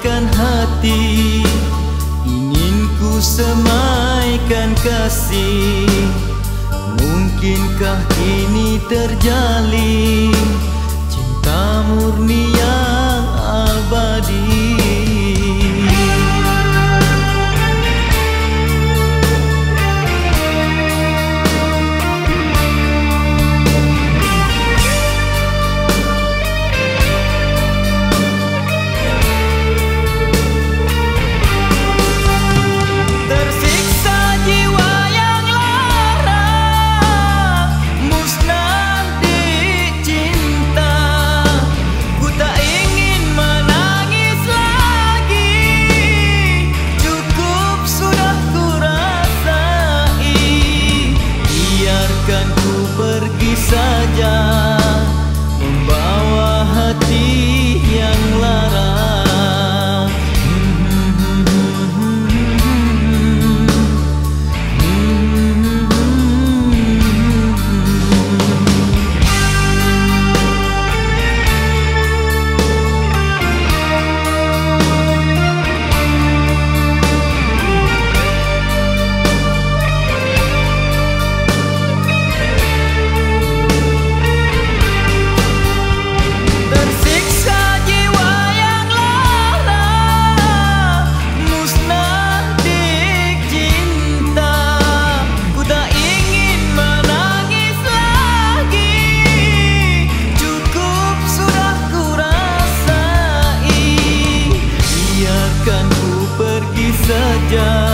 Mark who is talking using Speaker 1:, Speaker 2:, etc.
Speaker 1: hati Ingin ku semaikan kasih. Mungkinkah ini terjalin saja membawa hati. Saja